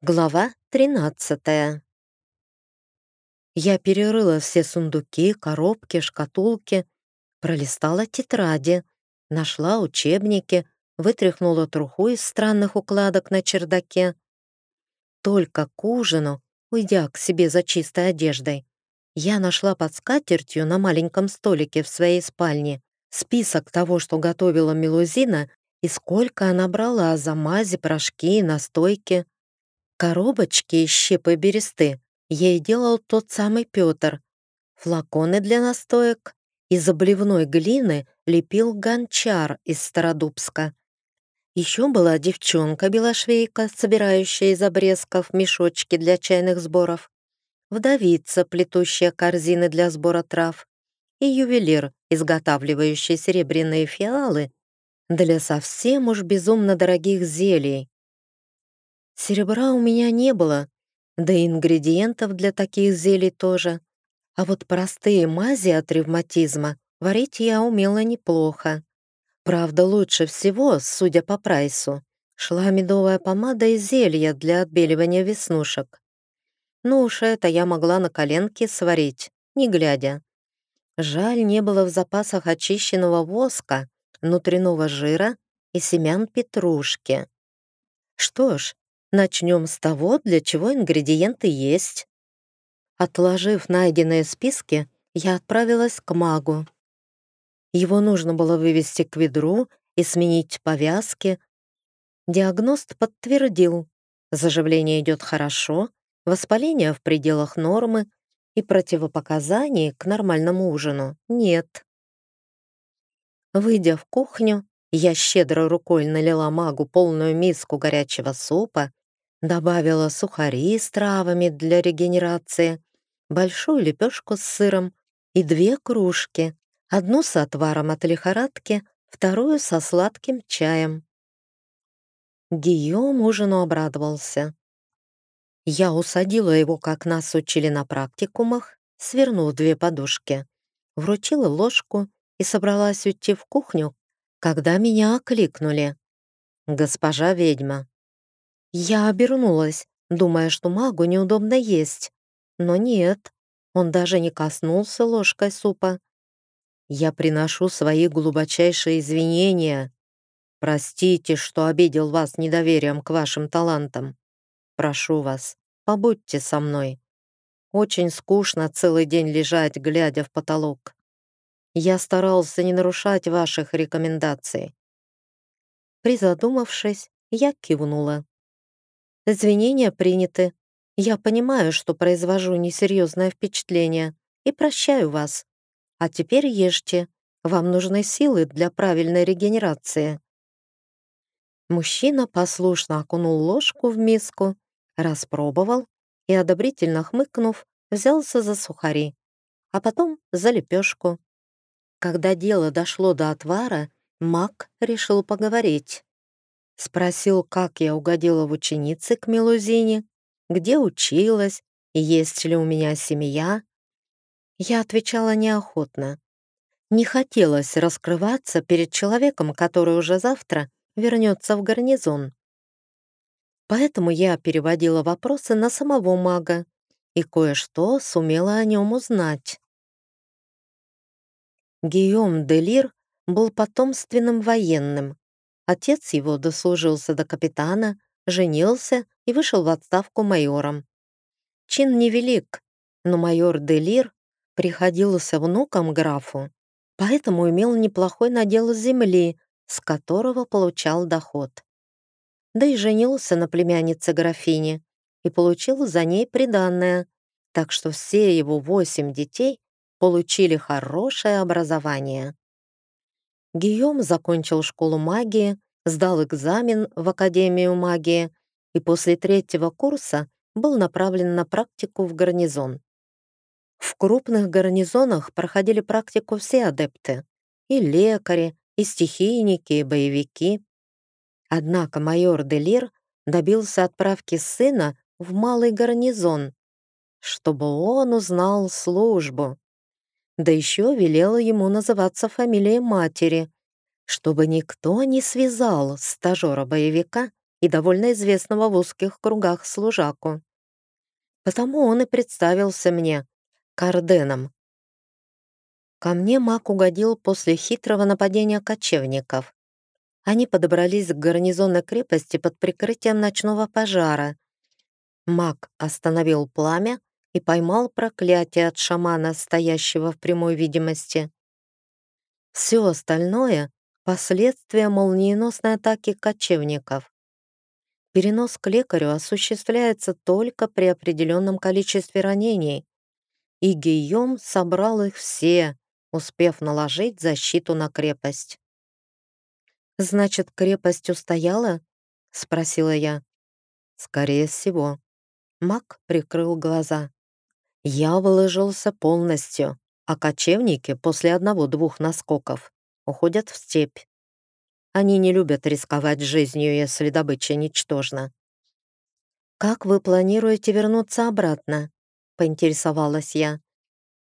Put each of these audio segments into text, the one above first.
Глава 13 Я перерыла все сундуки, коробки, шкатулки, пролистала тетради, нашла учебники, вытряхнула труху из странных укладок на чердаке. Только к ужину, уйдя к себе за чистой одеждой, я нашла под скатертью на маленьком столике в своей спальне список того, что готовила Мелузина и сколько она брала за мази, порошки и настойки. Коробочки из щепы бересты ей делал тот самый Петр. Флаконы для настоек из обливной глины лепил гончар из Стародубска. Еще была девчонка-белошвейка, собирающая из обрезков мешочки для чайных сборов, вдовица, плетущая корзины для сбора трав, и ювелир, изготавливающий серебряные фиалы для совсем уж безумно дорогих зелий. Серебра у меня не было, да и ингредиентов для таких зелий тоже. А вот простые мази от ревматизма варить я умела неплохо. Правда, лучше всего, судя по прайсу, шла медовая помада и зелье для отбеливания веснушек. Ну уж это я могла на коленке сварить, не глядя. Жаль, не было в запасах очищенного воска, внутреннего жира и семян петрушки. Что ж, Начнем с того, для чего ингредиенты есть. Отложив найденные списки, я отправилась к магу. Его нужно было вывести к ведру и сменить повязки. Диагност подтвердил, заживление идет хорошо, воспаление в пределах нормы и противопоказаний к нормальному ужину нет. Выйдя в кухню, я щедро рукой налила магу полную миску горячего супа Добавила сухари с травами для регенерации, большую лепешку с сыром и две кружки, одну с отваром от лихорадки, вторую со сладким чаем. Гийом ужину обрадовался. Я усадила его, как нас учили на практикумах, свернув две подушки, вручила ложку и собралась уйти в кухню, когда меня окликнули. «Госпожа ведьма, я обернулась, думая, что магу неудобно есть. Но нет, он даже не коснулся ложкой супа. Я приношу свои глубочайшие извинения. Простите, что обидел вас недоверием к вашим талантам. Прошу вас, побудьте со мной. Очень скучно целый день лежать, глядя в потолок. Я старался не нарушать ваших рекомендаций. Призадумавшись, я кивнула. Извинения приняты. Я понимаю, что произвожу несерьезное впечатление и прощаю вас. А теперь ешьте. Вам нужны силы для правильной регенерации». Мужчина послушно окунул ложку в миску, распробовал и, одобрительно хмыкнув, взялся за сухари, а потом за лепешку. Когда дело дошло до отвара, Мак решил поговорить. Спросил, как я угодила в ученицы к Мелузине, где училась, есть ли у меня семья. Я отвечала неохотно. Не хотелось раскрываться перед человеком, который уже завтра вернется в гарнизон. Поэтому я переводила вопросы на самого мага и кое-что сумела о нем узнать. Гийом де Лир был потомственным военным, Отец его дослужился до капитана, женился и вышел в отставку майором. Чин невелик, но майор Делир приходился внуком графу, поэтому имел неплохой надел земли, с которого получал доход. Да и женился на племяннице графини и получил за ней приданное, так что все его восемь детей получили хорошее образование. Гийом закончил школу магии, сдал экзамен в Академию магии и после третьего курса был направлен на практику в гарнизон. В крупных гарнизонах проходили практику все адепты, и лекари, и стихийники, и боевики. Однако майор Делир добился отправки сына в малый гарнизон, чтобы он узнал службу да еще велела ему называться фамилией матери, чтобы никто не связал стажера-боевика и довольно известного в узких кругах служаку. Потому он и представился мне Карденом. Ко мне маг угодил после хитрого нападения кочевников. Они подобрались к гарнизонной крепости под прикрытием ночного пожара. Маг остановил пламя и поймал проклятие от шамана, стоящего в прямой видимости. Все остальное — последствия молниеносной атаки кочевников. Перенос к лекарю осуществляется только при определенном количестве ранений, и Гийом собрал их все, успев наложить защиту на крепость. «Значит, крепость устояла?» — спросила я. «Скорее всего». Мак прикрыл глаза. «Я выложился полностью, а кочевники после одного-двух наскоков уходят в степь. Они не любят рисковать жизнью, если добыча ничтожна». «Как вы планируете вернуться обратно?» — поинтересовалась я.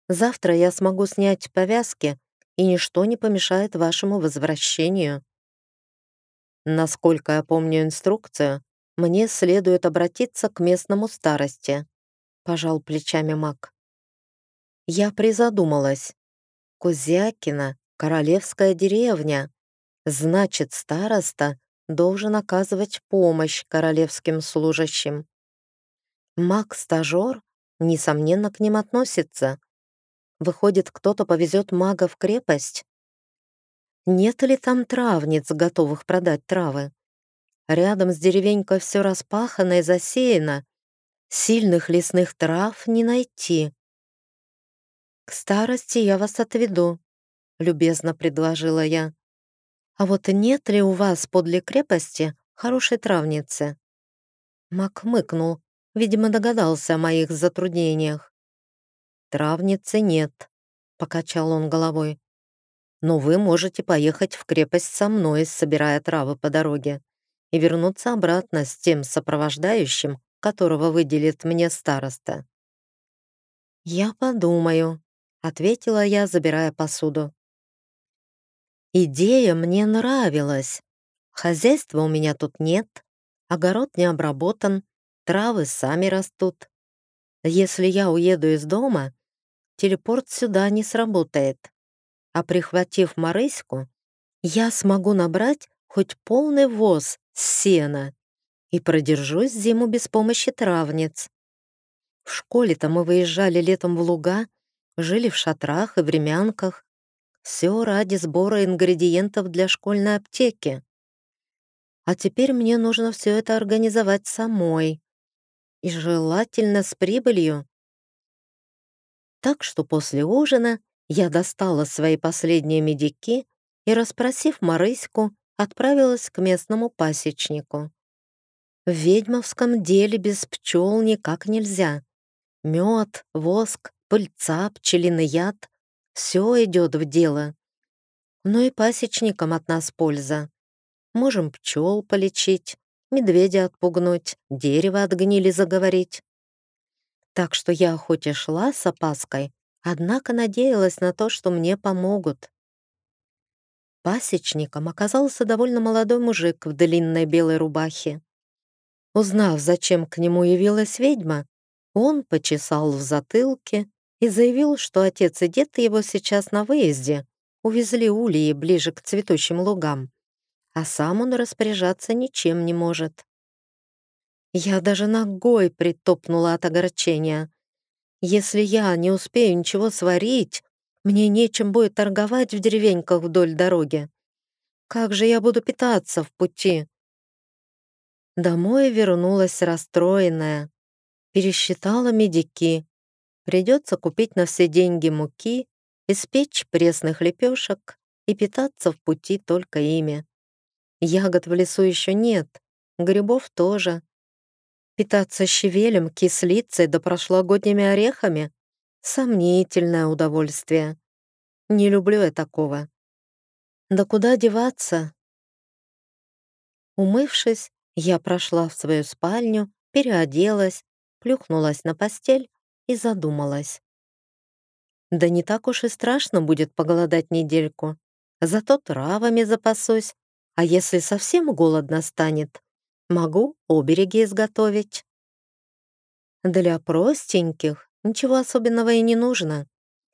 «Завтра я смогу снять повязки, и ничто не помешает вашему возвращению». Насколько я помню инструкцию, мне следует обратиться к местному старости. Пожал плечами маг. Я призадумалась. Кузякина — королевская деревня. Значит, староста должен оказывать помощь королевским служащим. Маг-стажер, несомненно, к ним относится. Выходит, кто-то повезет мага в крепость? Нет ли там травниц, готовых продать травы? Рядом с деревенькой все распахано и засеяно. Сильных лесных трав не найти. «К старости я вас отведу», — любезно предложила я. «А вот нет ли у вас подле крепости хорошей травницы?» Мак мыкнул, видимо, догадался о моих затруднениях. «Травницы нет», — покачал он головой но вы можете поехать в крепость со мной, собирая травы по дороге, и вернуться обратно с тем сопровождающим, которого выделит мне староста». «Я подумаю», — ответила я, забирая посуду. Идея мне нравилась. Хозяйства у меня тут нет, огород не обработан, травы сами растут. Если я уеду из дома, телепорт сюда не сработает а прихватив Марыську, я смогу набрать хоть полный воз сена и продержусь зиму без помощи травниц. В школе-то мы выезжали летом в луга, жили в шатрах и времянках. Все ради сбора ингредиентов для школьной аптеки. А теперь мне нужно все это организовать самой. И желательно с прибылью. Так что после ужина я достала свои последние медики и, расспросив Марыську, отправилась к местному пасечнику. В ведьмовском деле без пчел никак нельзя. Мед, воск, пыльца, пчелиный яд — все идет в дело. Но и пасечникам от нас польза. Можем пчел полечить, медведя отпугнуть, дерево от гнили заговорить. Так что я хоть и шла с опаской, однако надеялась на то, что мне помогут. Пасечником оказался довольно молодой мужик в длинной белой рубахе. Узнав, зачем к нему явилась ведьма, он почесал в затылке и заявил, что отец и дед его сейчас на выезде, увезли ульи ближе к цветущим лугам, а сам он распоряжаться ничем не может. Я даже ногой притопнула от огорчения. Если я не успею ничего сварить, мне нечем будет торговать в деревеньках вдоль дороги. Как же я буду питаться в пути? Домой вернулась расстроенная. Пересчитала медики. Придется купить на все деньги муки, испечь пресных лепешек и питаться в пути только ими. Ягод в лесу еще нет, грибов тоже. Питаться щавелем, кислицей да прошлогодними орехами — сомнительное удовольствие. Не люблю я такого. Да куда деваться? Умывшись, я прошла в свою спальню, переоделась, плюхнулась на постель и задумалась. Да не так уж и страшно будет поголодать недельку. Зато травами запасусь, а если совсем голодно станет, Могу обереги изготовить. Для простеньких ничего особенного и не нужно.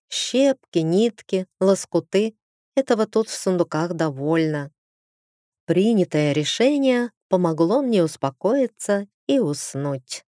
Щепки, нитки, лоскуты — этого тут в сундуках довольно. Принятое решение помогло мне успокоиться и уснуть.